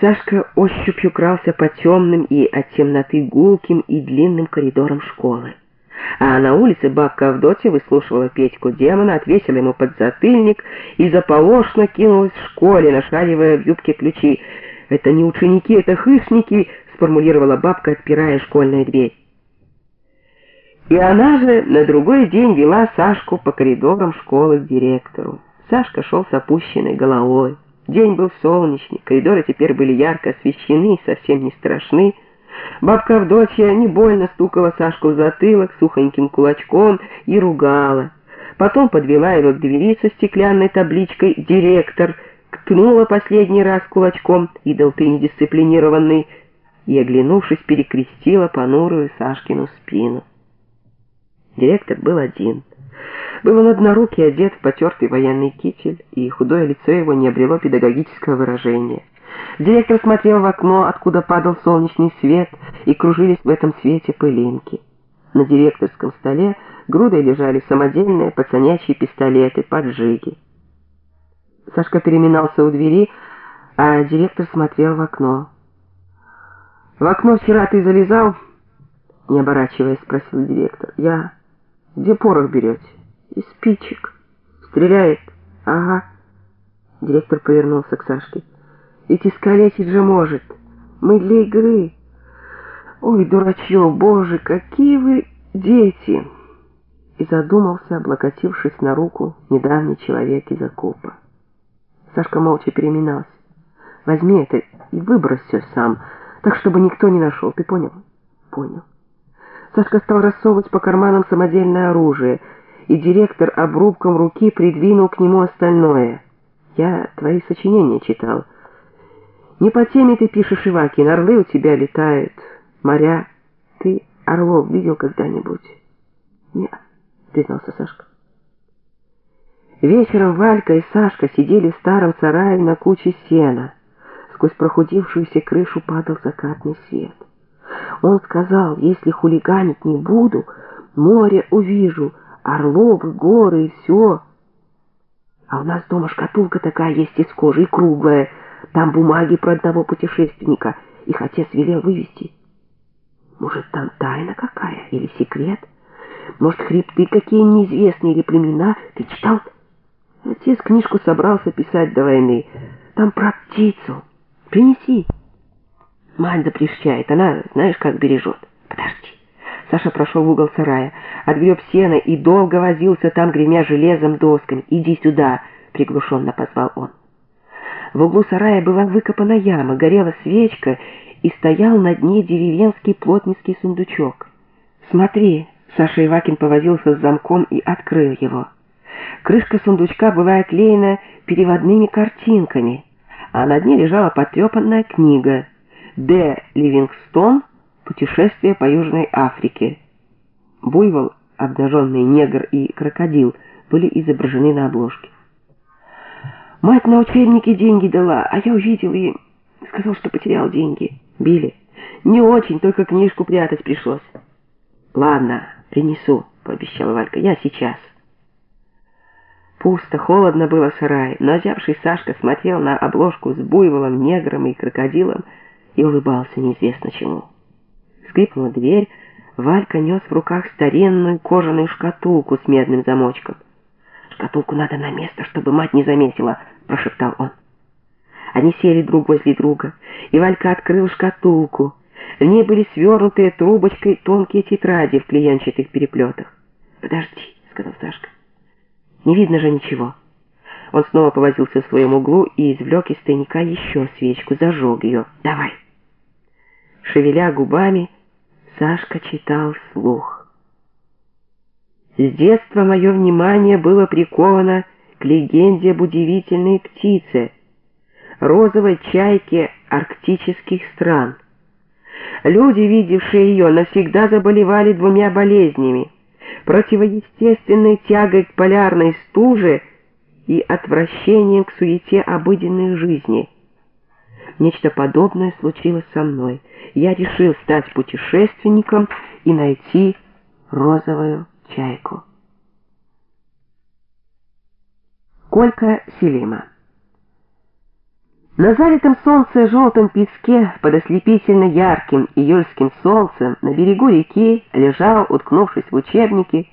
Сашка ощупью крался по темным и от темноты гулким и длинным коридорам школы. А на улице бабка Авдотья выслушивала Петьку демона, отвесила ему подзатыльник и заполошно кинулась в школе, нашаривая в юбке ключи. «Это не ученики, это хышники», — сформулировала бабка, отпирая школьную дверь. И она же на другой день вела Сашку по коридорам школы к директору. Сашка шел с опущенной головой. День был солнечный, коридоры теперь были ярко освещены и совсем не страшны. Бабка Авдотья не больно стукала Сашку в затылок сухоньким кулачком и ругала. Потом подвела его к двери со стеклянной табличкой «Директор», ткнула последний раз кулачком, идол ты недисциплинированный, и, оглянувшись, перекрестила понурую Сашкину спину. Директор был один. Был он однорукий, одет в потертый военный китель, и худое лицо его не обрело педагогического выражения. Директор смотрел в окно, откуда падал солнечный свет, и кружились в этом свете пылинки. На директорском столе грудой лежали самодельные пацанячьи пистолеты, поджиги. Сашка переминался у двери, а директор смотрел в окно. «В окно вчера ты залезал?» Не оборачиваясь, спросил директор. «Я...» Где порох берете? Из спичек. Стреляет? Ага. Директор повернулся к Сашке. Ведь искалечить же может. Мы для игры. Ой, дурачье, боже, какие вы дети! И задумался, облокотившись на руку, недавний человек из окопа. Сашка молча переминался. Возьми это и выбрось все сам, так, чтобы никто не нашел. Ты понял? Понял. Сашка стал рассовывать по карманам самодельное оружие, и директор обрубком руки придвинул к нему остальное. «Я твои сочинения читал. Не по теме ты пишешь, Ивакин, орлы у тебя летают, моря. Ты орлов видел когда-нибудь?» «Нет», — признался Сашка. Вечером Валька и Сашка сидели в старом сарае на куче сена. Сквозь прохудившуюся крышу падал закатный свет. Он сказал, если хулиганить не буду, море увижу, орлов, горы и все. А у нас дома шкатулка такая есть из кожи и круглая. Там бумаги про одного путешественника. Их отец велел вывести. Может, там тайна какая или секрет? Может, хребты какие неизвестные или племена? Ты читал? Отец книжку собрался писать до войны. Там про птицу. Принеси. Мать запрещает, она, знаешь, как бережет. Саша прошел в угол сарая, отгреб сено и долго возился там, гремя железом досками. «Иди сюда!» — приглушенно позвал он. В углу сарая была выкопана яма, горела свечка, и стоял на дне деревенский плотницкий сундучок. «Смотри!» — Саша Ивакин повозился с замком и открыл его. Крышка сундучка была оклеена переводными картинками, а на дне лежала потрепанная книга — Д. Ливингстон «Путешествие по Южной Африке». Буйвол, обнаженный негр и крокодил были изображены на обложке. Мать на учебники деньги дала, а я увидел и сказал, что потерял деньги. Били. Не очень, только книжку прятать пришлось. Ладно, принесу, пообещала Валька. Я сейчас. Пусто, холодно было в сарае, но озявший Сашка смотрел на обложку с буйволом, негром и крокодилом, и улыбался неизвестно чему. Скрипнула дверь, Валька нес в руках старинную кожаную шкатулку с медным замочком. «Шкатулку надо на место, чтобы мать не заметила», — прошептал он. Они сели друг возле друга, и Валька открыл шкатулку. В ней были свернутые трубочкой тонкие тетради в клеенчатых переплетах. «Подожди», — сказал Сашка. «Не видно же ничего». Он снова повозился в своем углу и извлек из тайника еще свечку, зажег ее. «Давай». Шевеля губами, Сашка читал вслух. С детства мое внимание было приковано к легенде об удивительной птице, розовой чайке арктических стран. Люди, видевшие ее, навсегда заболевали двумя болезнями — противоестественной тягой к полярной стуже и отвращением к суете обыденной жизни — Нечто подобное случилось со мной. Я решил стать путешественником и найти розовую чайку. Колька Селима На залитом солнце желтом песке под ослепительно ярким июльским солнцем на берегу реки лежал, уткнувшись в учебники,